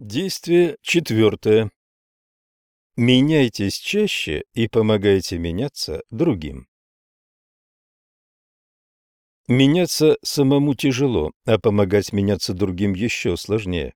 Действие четвертое. Меняйтесь чаще и помогайте меняться другим. Меняться самому тяжело, а помогать меняться другим еще сложнее.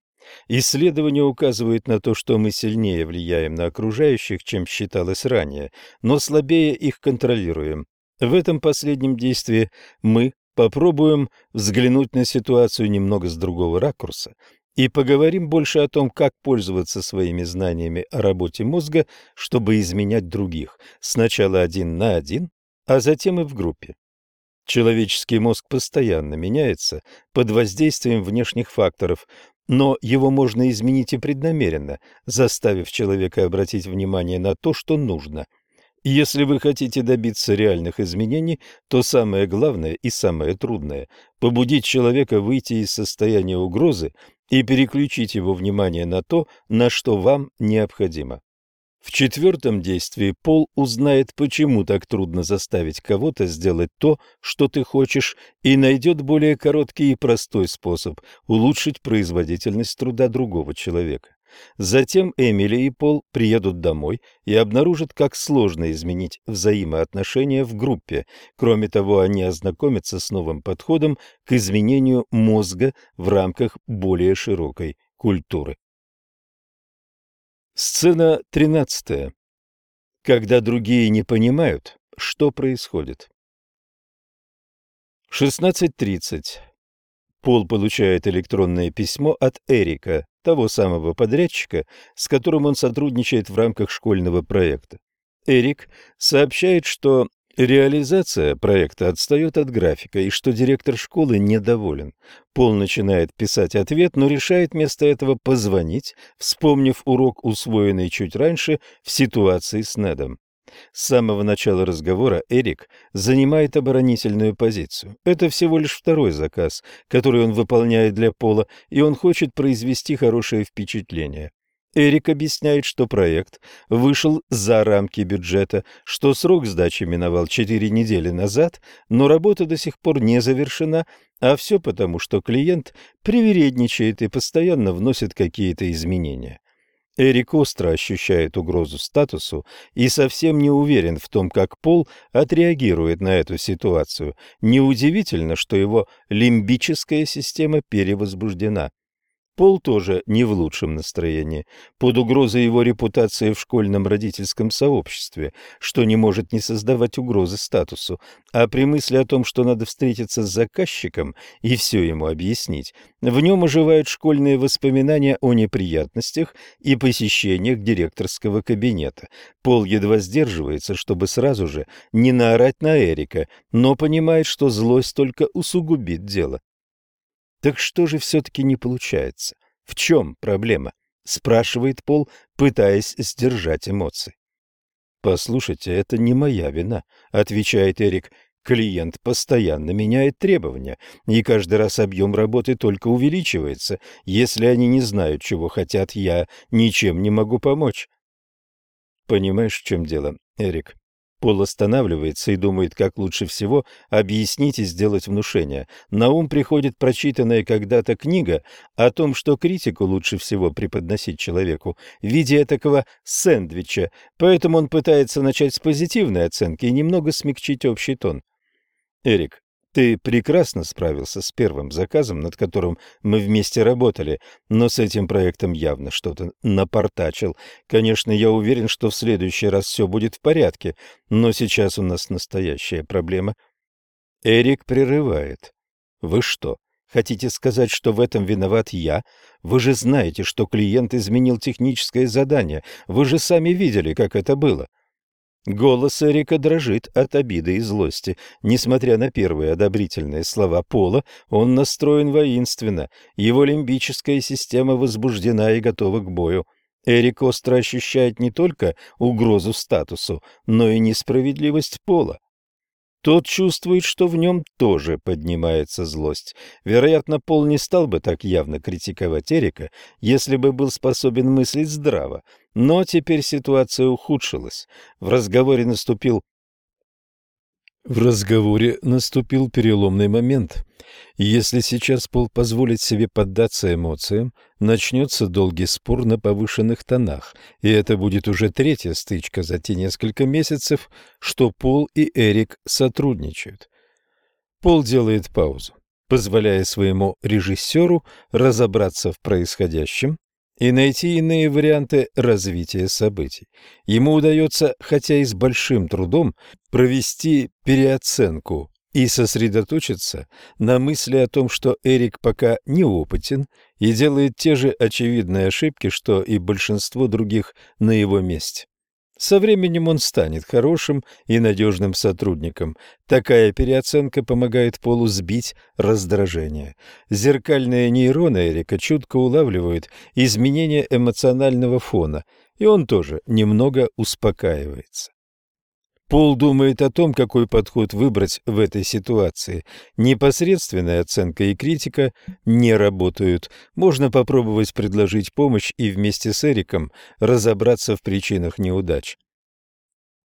Исследования указывают на то, что мы сильнее влияем на окружающих, чем считалось ранее, но слабее их контролируем. В этом последнем действии мы попробуем взглянуть на ситуацию немного с другого ракурса и поговорим больше о том, как пользоваться своими знаниями о работе мозга, чтобы изменять других, сначала один на один, а затем и в группе. Человеческий мозг постоянно меняется под воздействием внешних факторов, но его можно изменить и преднамеренно, заставив человека обратить внимание на то, что нужно. Если вы хотите добиться реальных изменений, то самое главное и самое трудное – побудить человека выйти из состояния угрозы и переключить его внимание на то, на что вам необходимо. В четвертом действии Пол узнает, почему так трудно заставить кого-то сделать то, что ты хочешь, и найдет более короткий и простой способ улучшить производительность труда другого человека. Затем Эмили и Пол приедут домой и обнаружат, как сложно изменить взаимоотношения в группе. Кроме того, они ознакомятся с новым подходом к изменению мозга в рамках более широкой культуры. Сцена 13. Когда другие не понимают, что происходит. 16.30. Пол получает электронное письмо от Эрика, того самого подрядчика, с которым он сотрудничает в рамках школьного проекта. Эрик сообщает, что реализация проекта отстает от графика и что директор школы недоволен. Пол начинает писать ответ, но решает вместо этого позвонить, вспомнив урок, усвоенный чуть раньше в ситуации с Недом. С самого начала разговора Эрик занимает оборонительную позицию. Это всего лишь второй заказ, который он выполняет для Пола, и он хочет произвести хорошее впечатление. Эрик объясняет, что проект вышел за рамки бюджета, что срок сдачи миновал 4 недели назад, но работа до сих пор не завершена, а все потому, что клиент привередничает и постоянно вносит какие-то изменения. Эрик остро ощущает угрозу статусу и совсем не уверен в том, как Пол отреагирует на эту ситуацию. Неудивительно, что его лимбическая система перевозбуждена. Пол тоже не в лучшем настроении, под угрозой его репутации в школьном родительском сообществе, что не может не создавать угрозы статусу, а при мысли о том, что надо встретиться с заказчиком и все ему объяснить, в нем оживают школьные воспоминания о неприятностях и посещениях директорского кабинета. Пол едва сдерживается, чтобы сразу же не наорать на Эрика, но понимает, что злость только усугубит дело. Так что же все-таки не получается? В чем проблема? Спрашивает Пол, пытаясь сдержать эмоции. «Послушайте, это не моя вина», — отвечает Эрик. «Клиент постоянно меняет требования, и каждый раз объем работы только увеличивается. Если они не знают, чего хотят, я ничем не могу помочь». «Понимаешь, в чем дело, Эрик? Пол останавливается и думает, как лучше всего объяснить и сделать внушение. На ум приходит прочитанная когда-то книга о том, что критику лучше всего преподносить человеку в виде такого сэндвича, поэтому он пытается начать с позитивной оценки и немного смягчить общий тон. Эрик, ты прекрасно справился с первым заказом, над которым мы вместе работали, но с этим проектом явно что-то напортачил. Конечно, я уверен, что в следующий раз все будет в порядке, но сейчас у нас настоящая проблема. Эрик прерывает. Вы что, хотите сказать, что в этом виноват я? Вы же знаете, что клиент изменил техническое задание. Вы же сами видели, как это было. — Голос Эрика дрожит от обиды и злости. Несмотря на первые одобрительные слова Пола, он настроен воинственно. Его лимбическая система возбуждена и готова к бою. Эрик остро ощущает не только угрозу статусу, но и несправедливость Пола. Тот чувствует, что в нем тоже поднимается злость. Вероятно, Пол не стал бы так явно критиковать Эрика, если бы был способен мыслить здраво. Но теперь ситуация ухудшилась. В разговоре наступил В разговоре наступил переломный момент. Если сейчас Пол позволит себе поддаться эмоциям, начнется долгий спор на повышенных тонах, и это будет уже третья стычка за те несколько месяцев, что Пол и Эрик сотрудничают. Пол делает паузу, позволяя своему режиссеру разобраться в происходящем и найти иные варианты развития событий. Ему удается, хотя и с большим трудом, провести переоценку и сосредоточиться на мысли о том, что Эрик пока неопытен и делает те же очевидные ошибки, что и большинство других на его месте. Со временем он станет хорошим и надежным сотрудником. Такая переоценка помогает Полу сбить раздражение. Зеркальные нейроны Эрика чутко улавливают изменения эмоционального фона, и он тоже немного успокаивается. Пол думает о том, какой подход выбрать в этой ситуации. Непосредственная оценка и критика не работают. Можно попробовать предложить помощь и вместе с Эриком разобраться в причинах неудач.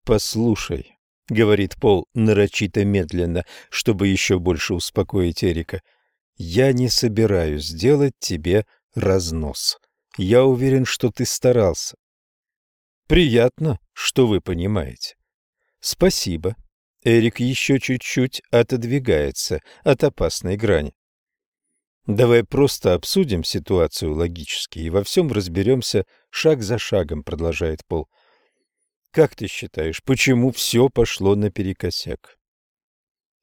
«Послушай», — говорит Пол нарочито медленно, чтобы еще больше успокоить Эрика, — «я не собираюсь делать тебе разнос. Я уверен, что ты старался». «Приятно, что вы понимаете». Спасибо. Эрик еще чуть-чуть отодвигается от опасной грани. Давай просто обсудим ситуацию логически и во всем разберемся шаг за шагом, продолжает Пол. Как ты считаешь, почему все пошло наперекосяк?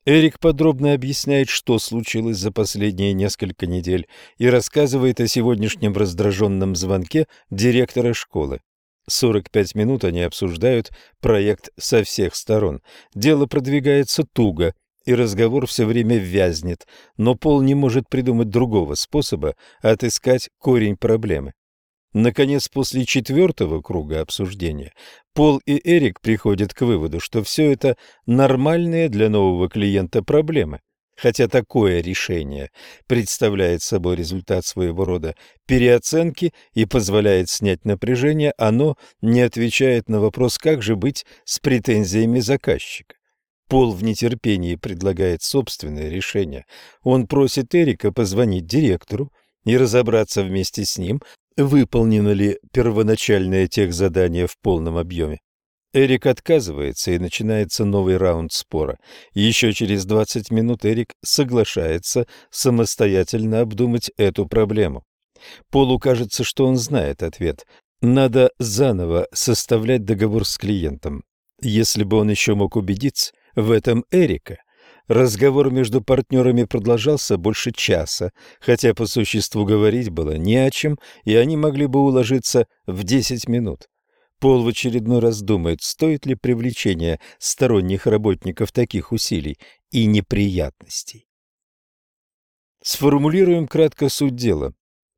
Эрик подробно объясняет, что случилось за последние несколько недель, и рассказывает о сегодняшнем раздраженном звонке директора школы. 45 минут они обсуждают проект со всех сторон. Дело продвигается туго, и разговор все время вязнет, но Пол не может придумать другого способа отыскать корень проблемы. Наконец, после четвертого круга обсуждения, Пол и Эрик приходят к выводу, что все это нормальные для нового клиента проблемы – Хотя такое решение представляет собой результат своего рода переоценки и позволяет снять напряжение, оно не отвечает на вопрос, как же быть с претензиями заказчика. Пол в нетерпении предлагает собственное решение. Он просит Эрика позвонить директору и разобраться вместе с ним, выполнено ли первоначальное техзадание в полном объеме. Эрик отказывается, и начинается новый раунд спора. Еще через 20 минут Эрик соглашается самостоятельно обдумать эту проблему. Полу кажется, что он знает ответ. Надо заново составлять договор с клиентом. Если бы он еще мог убедиться в этом Эрика. Разговор между партнерами продолжался больше часа, хотя по существу говорить было не о чем, и они могли бы уложиться в 10 минут. Пол в очередной раз думает, стоит ли привлечение сторонних работников таких усилий и неприятностей. Сформулируем кратко суть дела.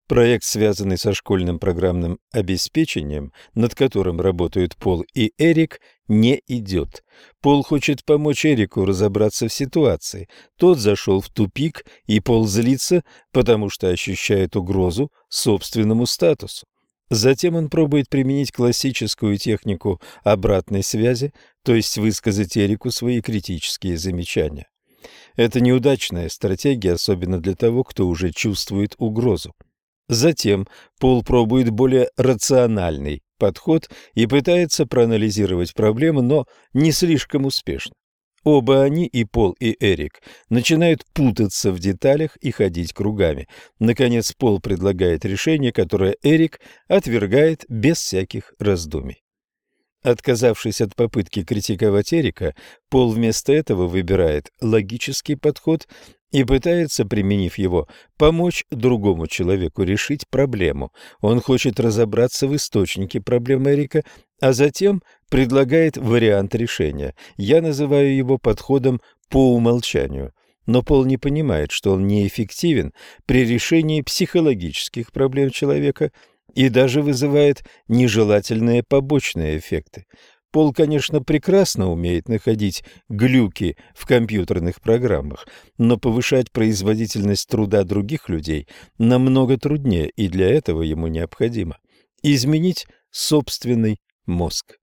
Проект, связанный со школьным программным обеспечением, над которым работают Пол и Эрик, не идет. Пол хочет помочь Эрику разобраться в ситуации. Тот зашел в тупик, и Пол злится, потому что ощущает угрозу собственному статусу. Затем он пробует применить классическую технику обратной связи, то есть высказать Эрику свои критические замечания. Это неудачная стратегия, особенно для того, кто уже чувствует угрозу. Затем Пол пробует более рациональный подход и пытается проанализировать проблему, но не слишком успешно. Оба они, и Пол, и Эрик, начинают путаться в деталях и ходить кругами. Наконец, Пол предлагает решение, которое Эрик отвергает без всяких раздумий. Отказавшись от попытки критиковать Эрика, Пол вместо этого выбирает логический подход и пытается, применив его, помочь другому человеку решить проблему. Он хочет разобраться в источнике проблемы Эрика, а затем предлагает вариант решения. Я называю его подходом по умолчанию. Но Пол не понимает, что он неэффективен при решении психологических проблем человека и даже вызывает нежелательные побочные эффекты. Пол, конечно, прекрасно умеет находить глюки в компьютерных программах, но повышать производительность труда других людей намного труднее, и для этого ему необходимо изменить собственный мозг.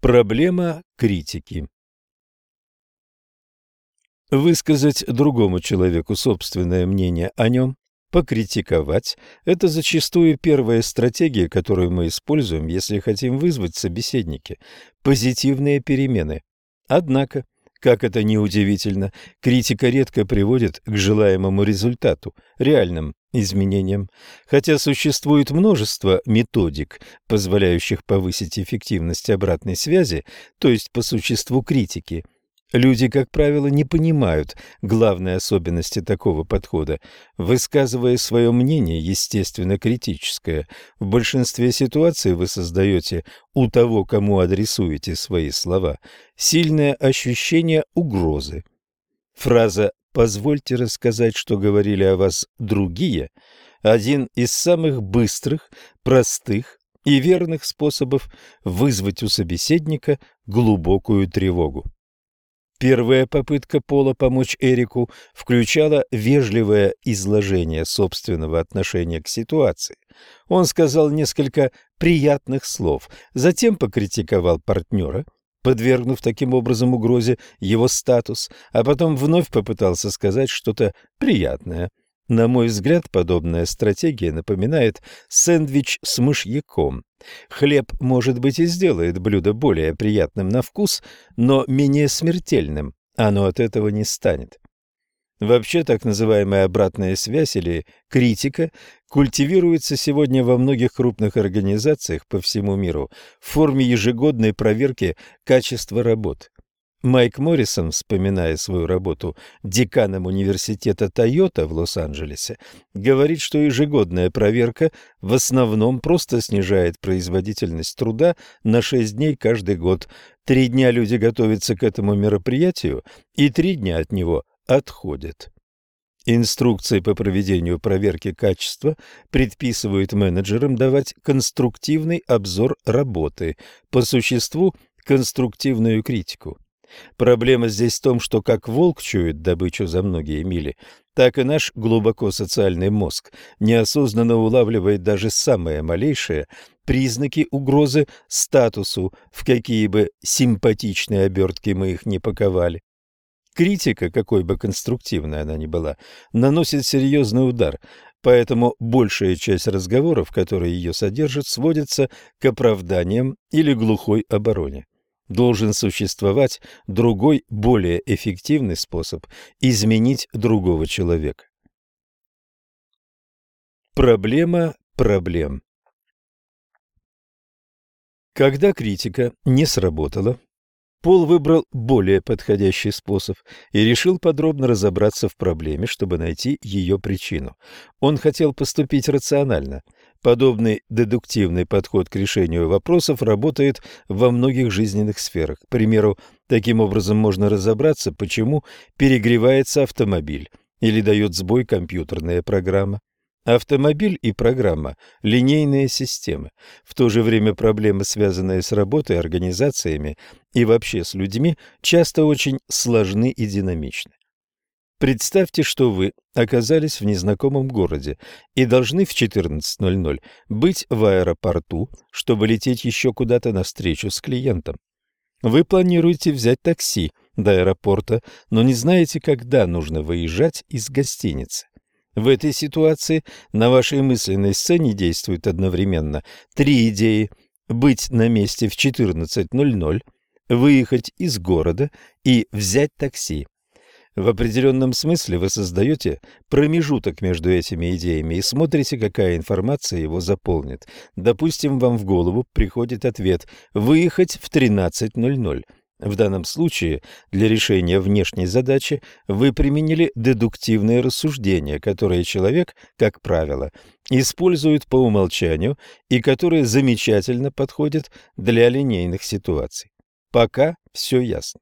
Проблема критики. Высказать другому человеку собственное мнение о нем, покритиковать – это зачастую первая стратегия, которую мы используем, если хотим вызвать в собеседнике позитивные перемены. Однако, как это ни удивительно, критика редко приводит к желаемому результату, реальным изменениям. Хотя существует множество методик, позволяющих повысить эффективность обратной связи, то есть по существу критики – Люди, как правило, не понимают главной особенности такого подхода. Высказывая свое мнение, естественно, критическое, в большинстве ситуаций вы создаете у того, кому адресуете свои слова, сильное ощущение угрозы. Фраза «позвольте рассказать, что говорили о вас другие» – один из самых быстрых, простых и верных способов вызвать у собеседника глубокую тревогу. Первая попытка Пола помочь Эрику включала вежливое изложение собственного отношения к ситуации. Он сказал несколько приятных слов, затем покритиковал партнера, подвергнув таким образом угрозе его статус, а потом вновь попытался сказать что-то приятное – на мой взгляд, подобная стратегия напоминает сэндвич с мышьяком. Хлеб, может быть, и сделает блюдо более приятным на вкус, но менее смертельным оно от этого не станет. Вообще, так называемая обратная связь или критика культивируется сегодня во многих крупных организациях по всему миру в форме ежегодной проверки качества работы. Майк Моррисон, вспоминая свою работу деканом университета Тойота в Лос-Анджелесе, говорит, что ежегодная проверка в основном просто снижает производительность труда на 6 дней каждый год. Три дня люди готовятся к этому мероприятию, и три дня от него отходят. Инструкции по проведению проверки качества предписывают менеджерам давать конструктивный обзор работы, по существу конструктивную критику. Проблема здесь в том, что как волк чует добычу за многие мили, так и наш глубоко социальный мозг неосознанно улавливает даже самые малейшие признаки угрозы статусу, в какие бы симпатичные обертки мы их не паковали. Критика, какой бы конструктивной она ни была, наносит серьезный удар, поэтому большая часть разговоров, которые ее содержат, сводится к оправданиям или глухой обороне. Должен существовать другой, более эффективный способ изменить другого человека. Проблема проблем. Когда критика не сработала, Пол выбрал более подходящий способ и решил подробно разобраться в проблеме, чтобы найти ее причину. Он хотел поступить рационально – Подобный дедуктивный подход к решению вопросов работает во многих жизненных сферах. К примеру, таким образом можно разобраться, почему перегревается автомобиль или дает сбой компьютерная программа. Автомобиль и программа – линейные системы. В то же время проблемы, связанные с работой, организациями и вообще с людьми, часто очень сложны и динамичны. Представьте, что вы оказались в незнакомом городе и должны в 14.00 быть в аэропорту, чтобы лететь еще куда-то на встречу с клиентом. Вы планируете взять такси до аэропорта, но не знаете, когда нужно выезжать из гостиницы. В этой ситуации на вашей мысленной сцене действуют одновременно три идеи – быть на месте в 14.00, выехать из города и взять такси. В определенном смысле вы создаете промежуток между этими идеями и смотрите, какая информация его заполнит. Допустим, вам в голову приходит ответ «выехать в 13.00». В данном случае для решения внешней задачи вы применили дедуктивное рассуждение, которое человек, как правило, использует по умолчанию и которое замечательно подходит для линейных ситуаций. Пока все ясно.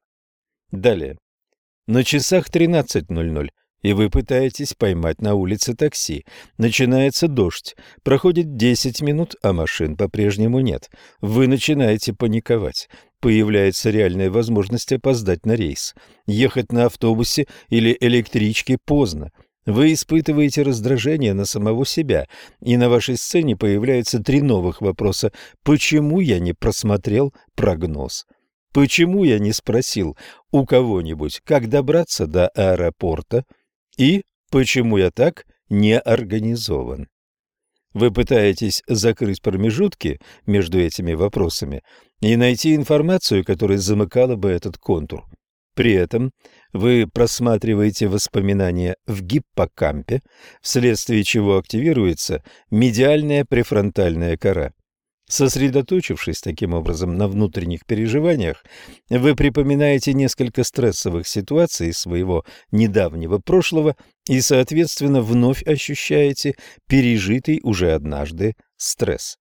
Далее. На часах 13.00, и вы пытаетесь поймать на улице такси. Начинается дождь, проходит 10 минут, а машин по-прежнему нет. Вы начинаете паниковать. Появляется реальная возможность опоздать на рейс. Ехать на автобусе или электричке поздно. Вы испытываете раздражение на самого себя, и на вашей сцене появляются три новых вопроса. Почему я не просмотрел прогноз? почему я не спросил у кого-нибудь, как добраться до аэропорта, и почему я так не организован. Вы пытаетесь закрыть промежутки между этими вопросами и найти информацию, которая замыкала бы этот контур. При этом вы просматриваете воспоминания в гиппокампе, вследствие чего активируется медиальная префронтальная кора. Сосредоточившись таким образом на внутренних переживаниях, вы припоминаете несколько стрессовых ситуаций своего недавнего прошлого и, соответственно, вновь ощущаете пережитый уже однажды стресс.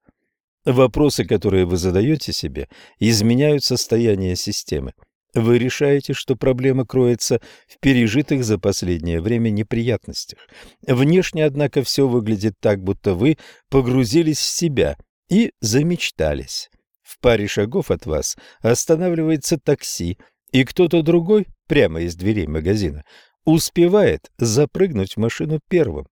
Вопросы, которые вы задаете себе, изменяют состояние системы. Вы решаете, что проблема кроется в пережитых за последнее время неприятностях. Внешне, однако, все выглядит так, будто вы погрузились в себя и замечтались. В паре шагов от вас останавливается такси, и кто-то другой, прямо из дверей магазина, успевает запрыгнуть в машину первым.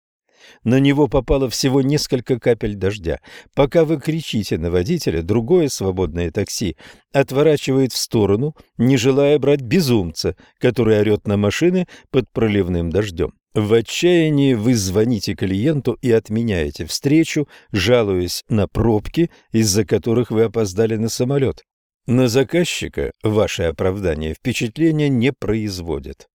На него попало всего несколько капель дождя. Пока вы кричите на водителя, другое свободное такси отворачивает в сторону, не желая брать безумца, который орет на машины под проливным дождем. В отчаянии вы звоните клиенту и отменяете встречу, жалуясь на пробки, из-за которых вы опоздали на самолет. На заказчика ваше оправдание впечатления не производит.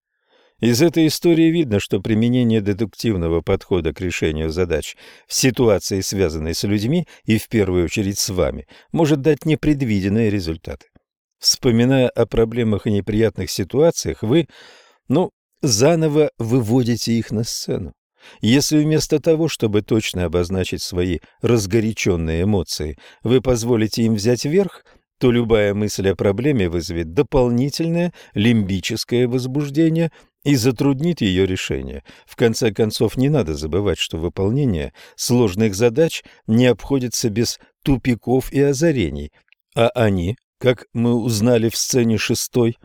Из этой истории видно, что применение дедуктивного подхода к решению задач в ситуации, связанной с людьми и в первую очередь с вами, может дать непредвиденные результаты. Вспоминая о проблемах и неприятных ситуациях, вы, ну, заново выводите их на сцену. Если вместо того, чтобы точно обозначить свои разгоряченные эмоции, вы позволите им взять верх, то любая мысль о проблеме вызовет дополнительное лимбическое возбуждение и затруднит ее решение. В конце концов, не надо забывать, что выполнение сложных задач не обходится без тупиков и озарений, а они, как мы узнали в сцене шестой,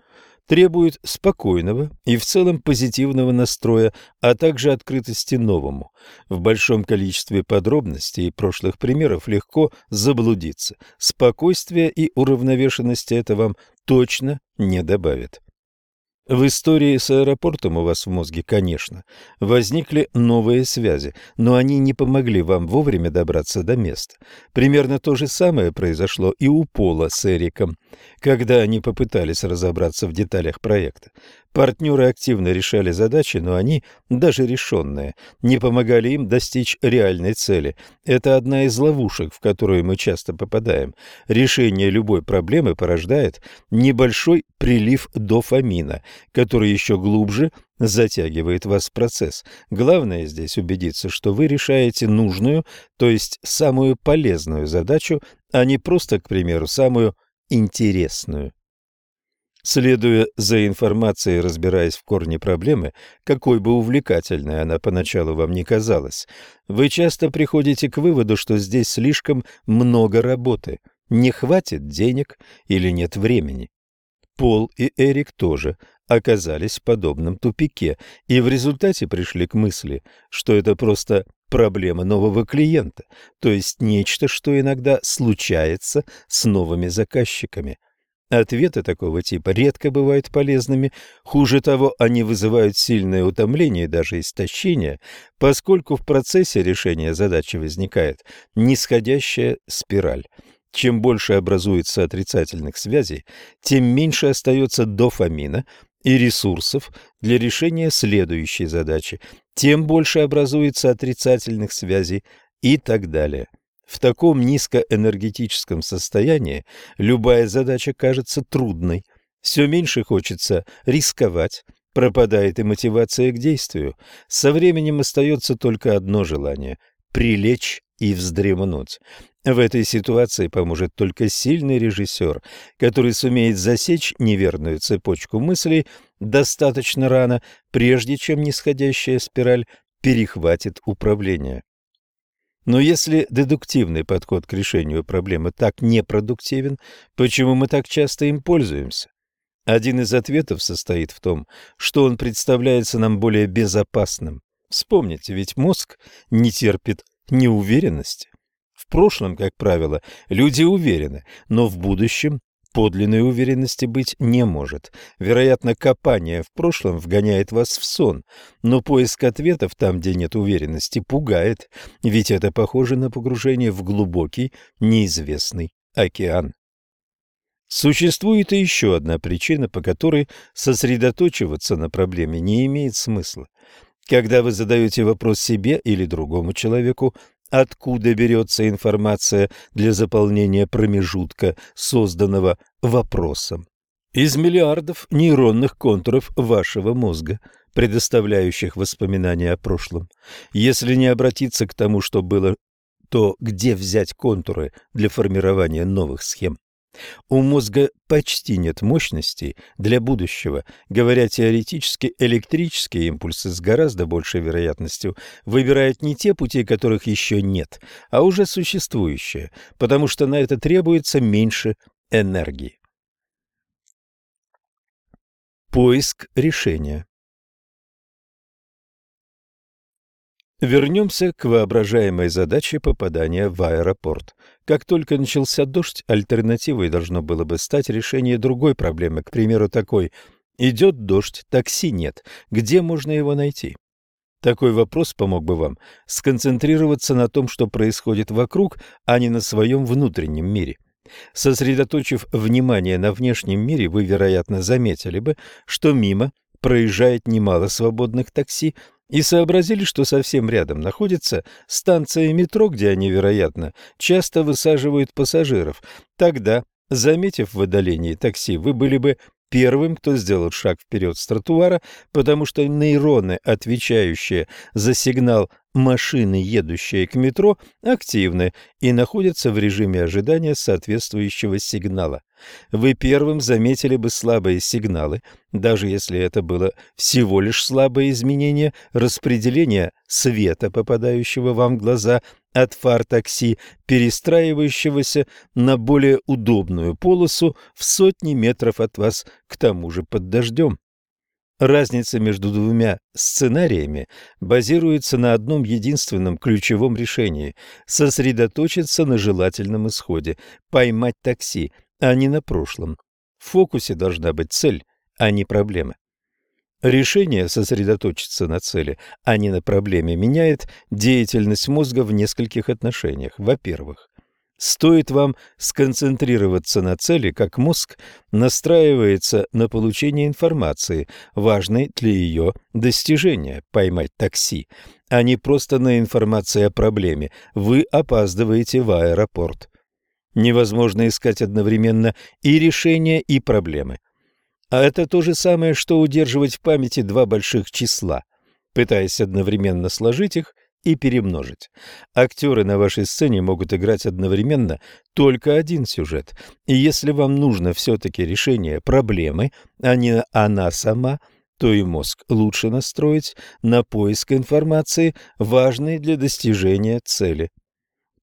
требуют спокойного и в целом позитивного настроя, а также открытости новому. В большом количестве подробностей и прошлых примеров легко заблудиться. Спокойствие и уравновешенности это вам точно не добавит. В истории с аэропортом у вас в мозге, конечно, возникли новые связи, но они не помогли вам вовремя добраться до места. Примерно то же самое произошло и у Пола с Эриком, когда они попытались разобраться в деталях проекта. Партнеры активно решали задачи, но они, даже решенные, не помогали им достичь реальной цели. Это одна из ловушек, в которую мы часто попадаем. Решение любой проблемы порождает небольшой прилив дофамина, который еще глубже затягивает вас в процесс. Главное здесь убедиться, что вы решаете нужную, то есть самую полезную задачу, а не просто, к примеру, самую интересную. Следуя за информацией, разбираясь в корне проблемы, какой бы увлекательной она поначалу вам не казалась, вы часто приходите к выводу, что здесь слишком много работы, не хватит денег или нет времени. Пол и Эрик тоже оказались в подобном тупике и в результате пришли к мысли, что это просто проблема нового клиента, то есть нечто, что иногда случается с новыми заказчиками – Ответы такого типа редко бывают полезными, хуже того, они вызывают сильное утомление и даже истощение, поскольку в процессе решения задачи возникает нисходящая спираль. Чем больше образуется отрицательных связей, тем меньше остается дофамина и ресурсов для решения следующей задачи, тем больше образуется отрицательных связей и так далее. В таком низкоэнергетическом состоянии любая задача кажется трудной. Все меньше хочется рисковать, пропадает и мотивация к действию. Со временем остается только одно желание – прилечь и вздремнуть. В этой ситуации поможет только сильный режиссер, который сумеет засечь неверную цепочку мыслей достаточно рано, прежде чем нисходящая спираль перехватит управление. Но если дедуктивный подход к решению проблемы так непродуктивен, почему мы так часто им пользуемся? Один из ответов состоит в том, что он представляется нам более безопасным. Вспомните, ведь мозг не терпит неуверенности. В прошлом, как правило, люди уверены, но в будущем Подлинной уверенности быть не может. Вероятно, копание в прошлом вгоняет вас в сон, но поиск ответов там, где нет уверенности, пугает, ведь это похоже на погружение в глубокий, неизвестный океан. Существует и еще одна причина, по которой сосредоточиваться на проблеме не имеет смысла. Когда вы задаете вопрос себе или другому человеку, откуда берется информация для заполнения промежутка, созданного вопросом. Из миллиардов нейронных контуров вашего мозга, предоставляющих воспоминания о прошлом. Если не обратиться к тому, что было, то где взять контуры для формирования новых схем? У мозга почти нет мощности для будущего. Говоря теоретически, электрические импульсы с гораздо большей вероятностью выбирают не те пути, которых еще нет, а уже существующие, потому что на это требуется меньше энергии. Поиск решения Вернемся к воображаемой задаче попадания в аэропорт. Как только начался дождь, альтернативой должно было бы стать решение другой проблемы, к примеру, такой «Идет дождь, такси нет, где можно его найти?» Такой вопрос помог бы вам сконцентрироваться на том, что происходит вокруг, а не на своем внутреннем мире. Сосредоточив внимание на внешнем мире, вы, вероятно, заметили бы, что мимо проезжает немало свободных такси, и сообразили, что совсем рядом находится станция метро, где они, вероятно, часто высаживают пассажиров. Тогда, заметив в отдалении такси, вы были бы первым, кто сделал шаг вперед с тротуара, потому что нейроны, отвечающие за сигнал машины, едущие к метро, активны и находятся в режиме ожидания соответствующего сигнала. Вы первым заметили бы слабые сигналы, даже если это было всего лишь слабое изменение распределения света, попадающего вам в глаза от фар такси, перестраивающегося на более удобную полосу в сотни метров от вас, к тому же под дождем. Разница между двумя сценариями базируется на одном единственном ключевом решении – сосредоточиться на желательном исходе, поймать такси – а не на прошлом. В фокусе должна быть цель, а не проблема. Решение сосредоточиться на цели, а не на проблеме, меняет деятельность мозга в нескольких отношениях. Во-первых, стоит вам сконцентрироваться на цели, как мозг настраивается на получение информации, важной для ее достижения, поймать такси, а не просто на информации о проблеме. Вы опаздываете в аэропорт. Невозможно искать одновременно и решения, и проблемы. А это то же самое, что удерживать в памяти два больших числа, пытаясь одновременно сложить их и перемножить. Актеры на вашей сцене могут играть одновременно только один сюжет, и если вам нужно все-таки решение проблемы, а не она сама, то и мозг лучше настроить на поиск информации, важной для достижения цели.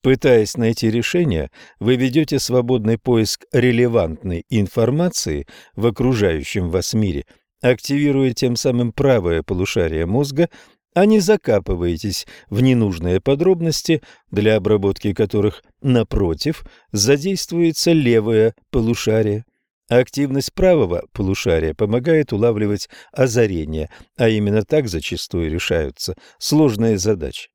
Пытаясь найти решение, вы ведете свободный поиск релевантной информации в окружающем вас мире, активируя тем самым правое полушарие мозга, а не закапываетесь в ненужные подробности, для обработки которых, напротив, задействуется левое полушарие. Активность правого полушария помогает улавливать озарения, а именно так зачастую решаются сложные задачи.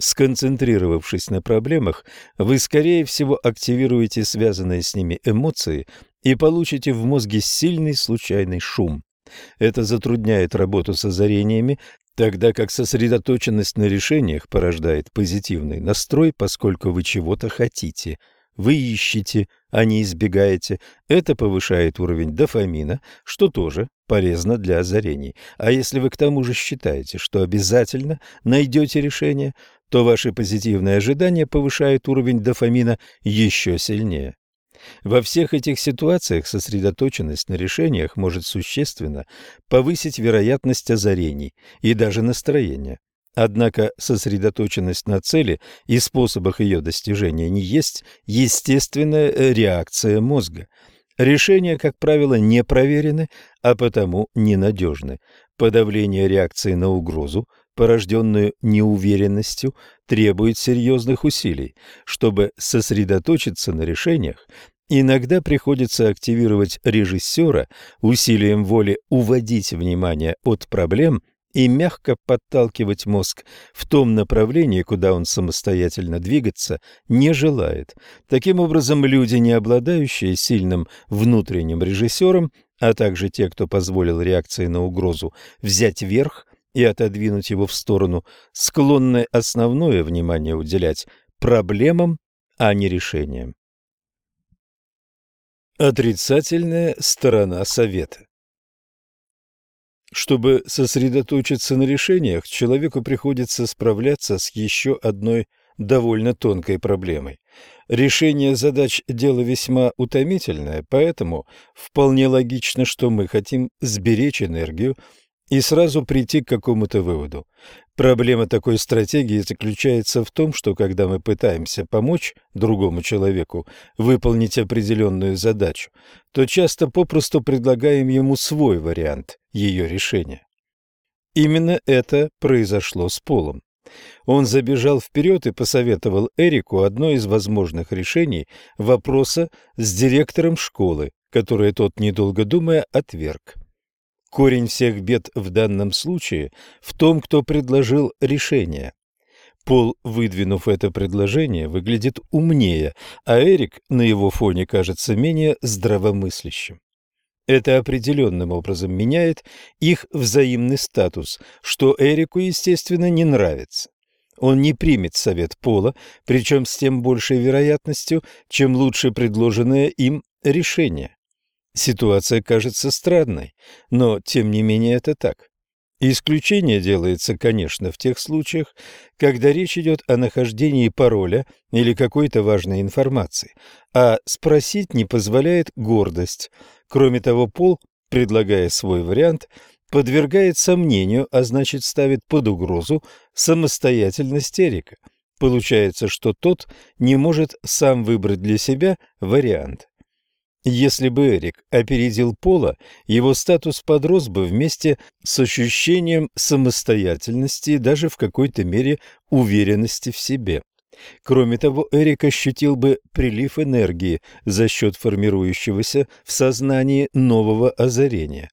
Сконцентрировавшись на проблемах, вы, скорее всего, активируете связанные с ними эмоции и получите в мозге сильный случайный шум. Это затрудняет работу с озарениями, тогда как сосредоточенность на решениях порождает позитивный настрой, поскольку вы чего-то хотите – вы ищете, а не избегаете. Это повышает уровень дофамина, что тоже полезно для озарений. А если вы к тому же считаете, что обязательно найдете решение, то ваши позитивные ожидания повышают уровень дофамина еще сильнее. Во всех этих ситуациях сосредоточенность на решениях может существенно повысить вероятность озарений и даже настроения. Однако сосредоточенность на цели и способах ее достижения не есть естественная э, реакция мозга. Решения, как правило, не проверены, а потому ненадежны. Подавление реакции на угрозу, порожденную неуверенностью, требует серьезных усилий. Чтобы сосредоточиться на решениях, Иногда приходится активировать режиссера усилием воли уводить внимание от проблем и мягко подталкивать мозг в том направлении, куда он самостоятельно двигаться не желает. Таким образом, люди, не обладающие сильным внутренним режиссером, а также те, кто позволил реакции на угрозу взять верх и отодвинуть его в сторону, склонны основное внимание уделять проблемам, а не решениям. Отрицательная сторона совета Чтобы сосредоточиться на решениях, человеку приходится справляться с еще одной довольно тонкой проблемой. Решение задач – дело весьма утомительное, поэтому вполне логично, что мы хотим сберечь энергию и сразу прийти к какому-то выводу. Проблема такой стратегии заключается в том, что когда мы пытаемся помочь другому человеку выполнить определенную задачу, то часто попросту предлагаем ему свой вариант ее решения. Именно это произошло с Полом. Он забежал вперед и посоветовал Эрику одно из возможных решений вопроса с директором школы, которое тот, недолго думая, отверг. Корень всех бед в данном случае в том, кто предложил решение. Пол, выдвинув это предложение, выглядит умнее, а Эрик на его фоне кажется менее здравомыслящим. Это определенным образом меняет их взаимный статус, что Эрику, естественно, не нравится. Он не примет совет Пола, причем с тем большей вероятностью, чем лучше предложенное им решение. Ситуация кажется странной, но тем не менее это так. Исключение делается, конечно, в тех случаях, когда речь идет о нахождении пароля или какой-то важной информации, а спросить не позволяет гордость. Кроме того, Пол, предлагая свой вариант, подвергает сомнению, а значит ставит под угрозу самостоятельность Эрика. Получается, что тот не может сам выбрать для себя вариант. Если бы Эрик опередил Пола, его статус подрос бы вместе с ощущением самостоятельности и даже в какой-то мере уверенности в себе. Кроме того, Эрик ощутил бы прилив энергии за счет формирующегося в сознании нового озарения.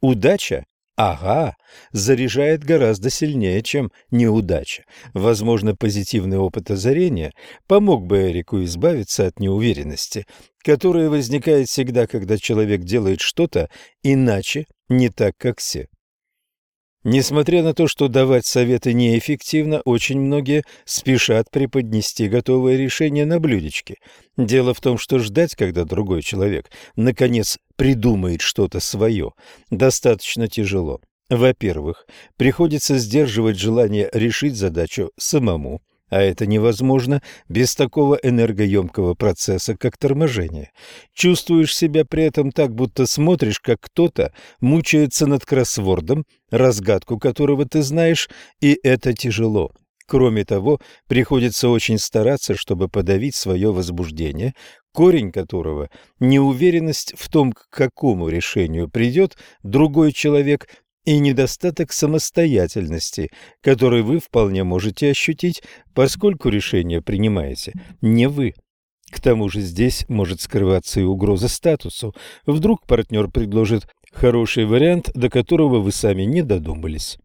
Удача Ага, заряжает гораздо сильнее, чем неудача. Возможно, позитивный опыт озарения помог бы Эрику избавиться от неуверенности, которая возникает всегда, когда человек делает что-то иначе, не так, как все. Несмотря на то, что давать советы неэффективно, очень многие спешат преподнести готовое решение на блюдечке. Дело в том, что ждать, когда другой человек наконец придумает что-то свое, достаточно тяжело. Во-первых, приходится сдерживать желание решить задачу самому, а это невозможно без такого энергоемкого процесса, как торможение. Чувствуешь себя при этом так, будто смотришь, как кто-то мучается над кроссвордом, разгадку которого ты знаешь, и это тяжело. Кроме того, приходится очень стараться, чтобы подавить свое возбуждение, корень которого – неуверенность в том, к какому решению придет другой человек и недостаток самостоятельности, который вы вполне можете ощутить, поскольку решение принимаете не вы. К тому же здесь может скрываться и угроза статусу. Вдруг партнер предложит хороший вариант, до которого вы сами не додумались.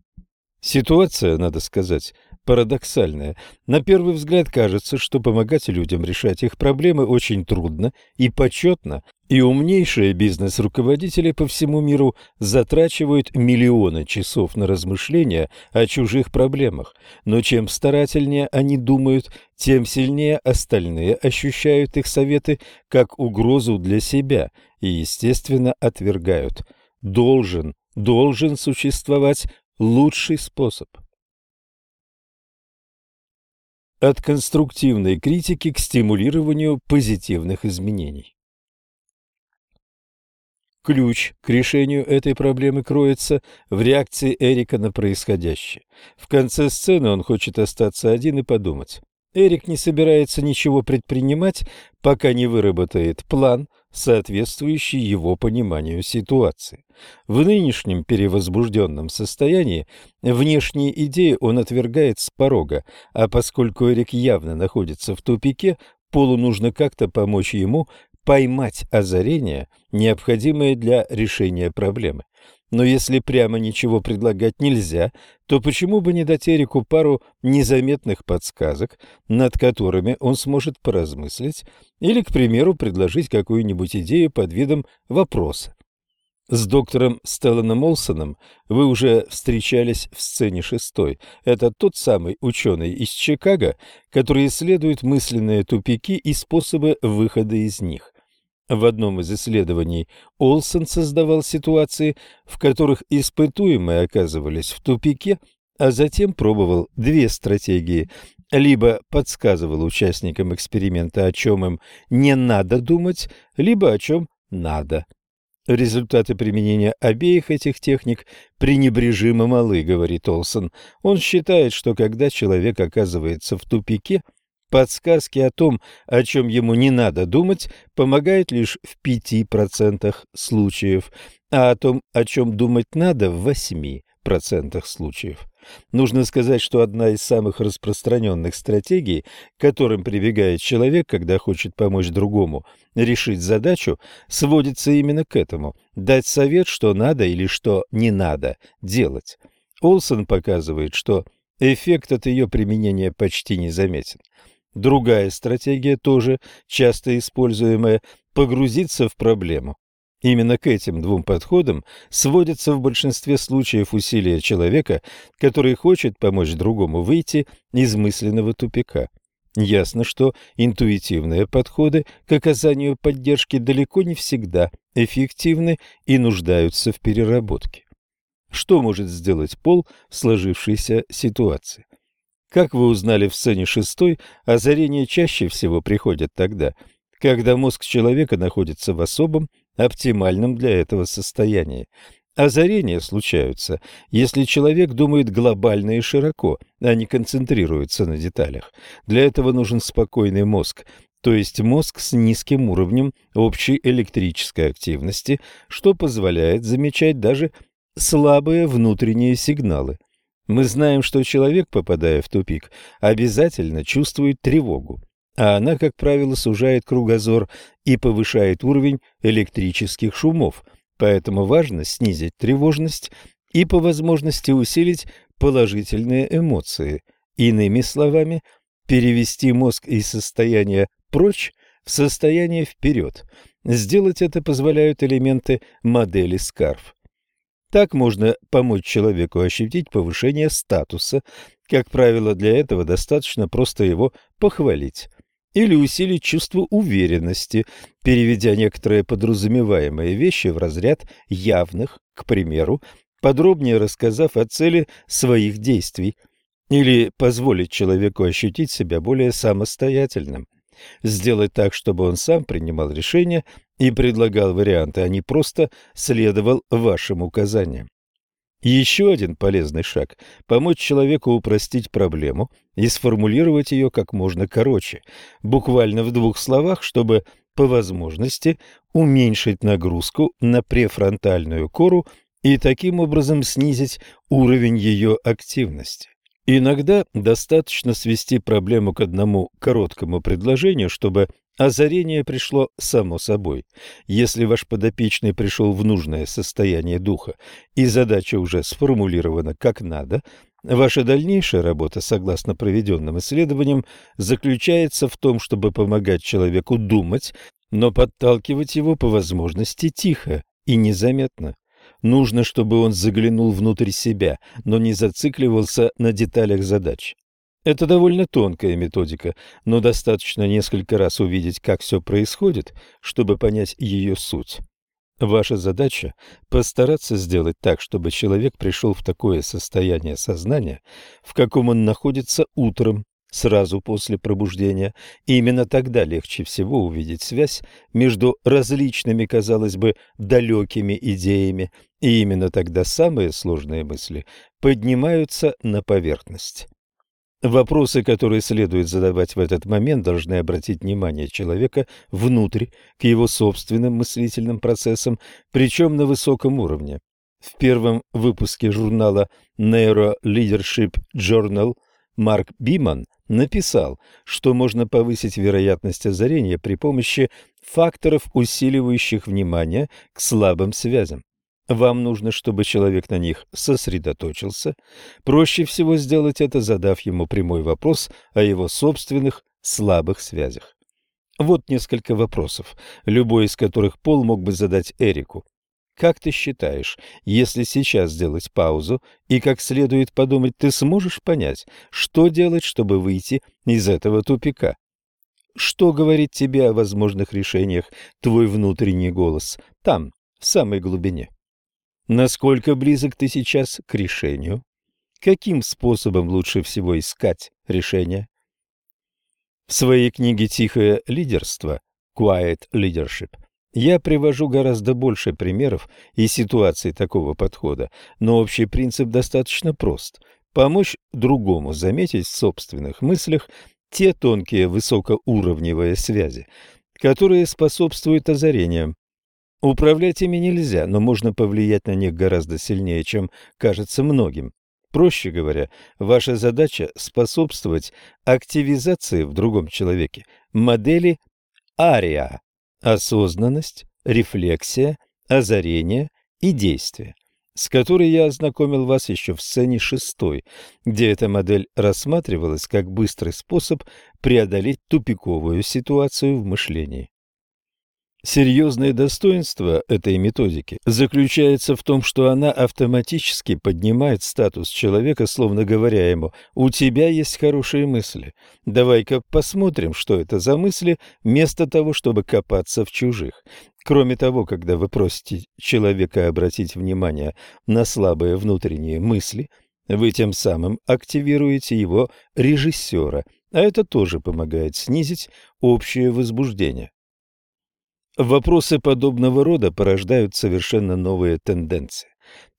Ситуация, надо сказать, парадоксальная. На первый взгляд кажется, что помогать людям решать их проблемы очень трудно и почетно, и умнейшие бизнес-руководители по всему миру затрачивают миллионы часов на размышления о чужих проблемах. Но чем старательнее они думают, тем сильнее остальные ощущают их советы как угрозу для себя и, естественно, отвергают. Должен, должен существовать лучший способ. От конструктивной критики к стимулированию позитивных изменений. Ключ к решению этой проблемы кроется в реакции Эрика на происходящее. В конце сцены он хочет остаться один и подумать. Эрик не собирается ничего предпринимать, пока не выработает план, соответствующий его пониманию ситуации. В нынешнем перевозбужденном состоянии внешние идеи он отвергает с порога, а поскольку Эрик явно находится в тупике, Полу нужно как-то помочь ему поймать озарение, необходимое для решения проблемы. Но если прямо ничего предлагать нельзя, то почему бы не дать Эрику пару незаметных подсказок, над которыми он сможет поразмыслить, или, к примеру, предложить какую-нибудь идею под видом вопроса. С доктором Стелланом Олсоном вы уже встречались в сцене шестой. Это тот самый ученый из Чикаго, который исследует мысленные тупики и способы выхода из них. В одном из исследований Олсон создавал ситуации, в которых испытуемые оказывались в тупике, а затем пробовал две стратегии. Либо подсказывал участникам эксперимента, о чем им не надо думать, либо о чем надо. Результаты применения обеих этих техник пренебрежимо малы, говорит Олсон. Он считает, что когда человек оказывается в тупике, подсказки о том, о чем ему не надо думать, помогают лишь в 5% случаев, а о том, о чем думать надо, в 8% случаев. Нужно сказать, что одна из самых распространенных стратегий, к которым прибегает человек, когда хочет помочь другому решить задачу, сводится именно к этому – дать совет, что надо или что не надо делать. Олсон показывает, что эффект от ее применения почти незаметен. Другая стратегия, тоже часто используемая – погрузиться в проблему. Именно к этим двум подходам сводятся в большинстве случаев усилия человека, который хочет помочь другому выйти из мысленного тупика. Ясно, что интуитивные подходы к оказанию поддержки далеко не всегда эффективны и нуждаются в переработке. Что может сделать Пол в сложившейся ситуации? Как вы узнали в сцене шестой, озарения чаще всего приходят тогда, когда мозг человека находится в особом оптимальном для этого состоянии. Озарения случаются, если человек думает глобально и широко, а не концентрируется на деталях. Для этого нужен спокойный мозг, то есть мозг с низким уровнем общей электрической активности, что позволяет замечать даже слабые внутренние сигналы. Мы знаем, что человек, попадая в тупик, обязательно чувствует тревогу а она, как правило, сужает кругозор и повышает уровень электрических шумов, поэтому важно снизить тревожность и по возможности усилить положительные эмоции. Иными словами, перевести мозг из состояния «прочь» в состояние «вперед». Сделать это позволяют элементы модели Скарф. Так можно помочь человеку ощутить повышение статуса. Как правило, для этого достаточно просто его похвалить или усилить чувство уверенности, переведя некоторые подразумеваемые вещи в разряд явных, к примеру, подробнее рассказав о цели своих действий, или позволить человеку ощутить себя более самостоятельным. Сделать так, чтобы он сам принимал решения и предлагал варианты, а не просто следовал вашим указаниям. Еще один полезный шаг – помочь человеку упростить проблему и сформулировать ее как можно короче, буквально в двух словах, чтобы по возможности уменьшить нагрузку на префронтальную кору и таким образом снизить уровень ее активности. Иногда достаточно свести проблему к одному короткому предложению, чтобы Озарение пришло само собой. Если ваш подопечный пришел в нужное состояние духа и задача уже сформулирована как надо, ваша дальнейшая работа, согласно проведенным исследованиям, заключается в том, чтобы помогать человеку думать, но подталкивать его по возможности тихо и незаметно. Нужно, чтобы он заглянул внутрь себя, но не зацикливался на деталях задач. Это довольно тонкая методика, но достаточно несколько раз увидеть, как все происходит, чтобы понять ее суть. Ваша задача – постараться сделать так, чтобы человек пришел в такое состояние сознания, в каком он находится утром, сразу после пробуждения. И именно тогда легче всего увидеть связь между различными, казалось бы, далекими идеями, и именно тогда самые сложные мысли поднимаются на поверхность. Вопросы, которые следует задавать в этот момент, должны обратить внимание человека внутрь, к его собственным мыслительным процессам, причем на высоком уровне. В первом выпуске журнала Neuro Leadership Journal Марк Биман написал, что можно повысить вероятность озарения при помощи факторов, усиливающих внимание к слабым связям. Вам нужно, чтобы человек на них сосредоточился. Проще всего сделать это, задав ему прямой вопрос о его собственных слабых связях. Вот несколько вопросов, любой из которых Пол мог бы задать Эрику. Как ты считаешь, если сейчас сделать паузу и как следует подумать, ты сможешь понять, что делать, чтобы выйти из этого тупика? Что говорит тебе о возможных решениях твой внутренний голос там, в самой глубине? Насколько близок ты сейчас к решению? Каким способом лучше всего искать решение? В своей книге «Тихое лидерство» Quiet Leadership я привожу гораздо больше примеров и ситуаций такого подхода, но общий принцип достаточно прост – помочь другому заметить в собственных мыслях те тонкие высокоуровневые связи, которые способствуют озарениям. Управлять ими нельзя, но можно повлиять на них гораздо сильнее, чем кажется многим. Проще говоря, ваша задача – способствовать активизации в другом человеке модели АРИА – осознанность, рефлексия, озарение и действие, с которой я ознакомил вас еще в сцене шестой, где эта модель рассматривалась как быстрый способ преодолеть тупиковую ситуацию в мышлении. Серьезное достоинство этой методики заключается в том, что она автоматически поднимает статус человека, словно говоря ему «У тебя есть хорошие мысли, давай-ка посмотрим, что это за мысли, вместо того, чтобы копаться в чужих». Кроме того, когда вы просите человека обратить внимание на слабые внутренние мысли, вы тем самым активируете его режиссера, а это тоже помогает снизить общее возбуждение. Вопросы подобного рода порождают совершенно новые тенденции.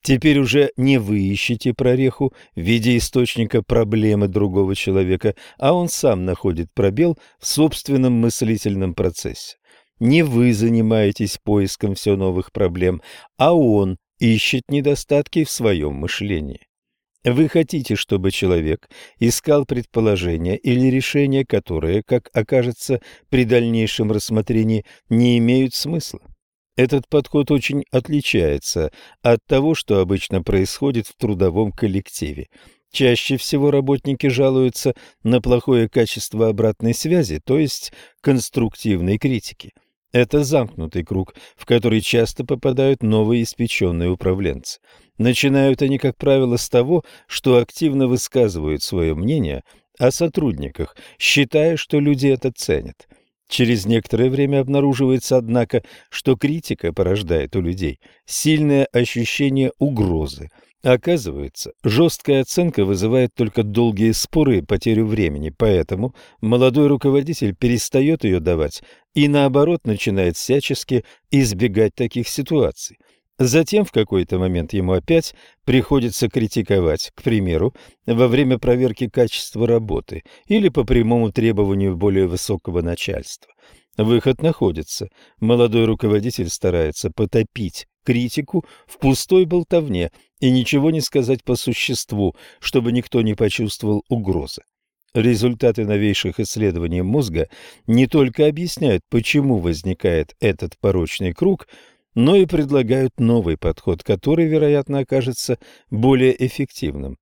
Теперь уже не вы ищете прореху в виде источника проблемы другого человека, а он сам находит пробел в собственном мыслительном процессе. Не вы занимаетесь поиском все новых проблем, а он ищет недостатки в своем мышлении. Вы хотите, чтобы человек искал предположения или решения, которые, как окажется при дальнейшем рассмотрении, не имеют смысла. Этот подход очень отличается от того, что обычно происходит в трудовом коллективе. Чаще всего работники жалуются на плохое качество обратной связи, то есть конструктивной критики. Это замкнутый круг, в который часто попадают новые испеченные управленцы. Начинают они, как правило, с того, что активно высказывают свое мнение о сотрудниках, считая, что люди это ценят. Через некоторое время обнаруживается, однако, что критика порождает у людей сильное ощущение угрозы – Оказывается, жесткая оценка вызывает только долгие споры и потерю времени, поэтому молодой руководитель перестает ее давать и, наоборот, начинает всячески избегать таких ситуаций. Затем в какой-то момент ему опять приходится критиковать, к примеру, во время проверки качества работы или по прямому требованию более высокого начальства. Выход находится. Молодой руководитель старается потопить критику в пустой болтовне и ничего не сказать по существу, чтобы никто не почувствовал угрозы. Результаты новейших исследований мозга не только объясняют, почему возникает этот порочный круг, но и предлагают новый подход, который, вероятно, окажется более эффективным.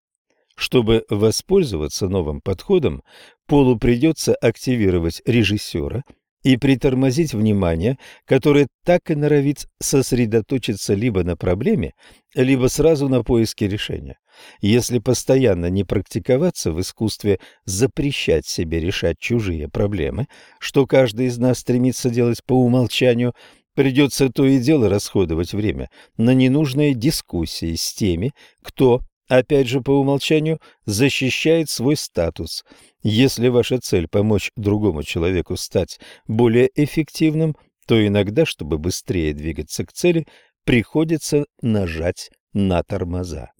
Чтобы воспользоваться новым подходом, Полу придется активировать режиссера – и притормозить внимание, которое так и норовит сосредоточиться либо на проблеме, либо сразу на поиске решения. Если постоянно не практиковаться в искусстве запрещать себе решать чужие проблемы, что каждый из нас стремится делать по умолчанию, придется то и дело расходовать время на ненужные дискуссии с теми, кто опять же по умолчанию, защищает свой статус. Если ваша цель – помочь другому человеку стать более эффективным, то иногда, чтобы быстрее двигаться к цели, приходится нажать на тормоза.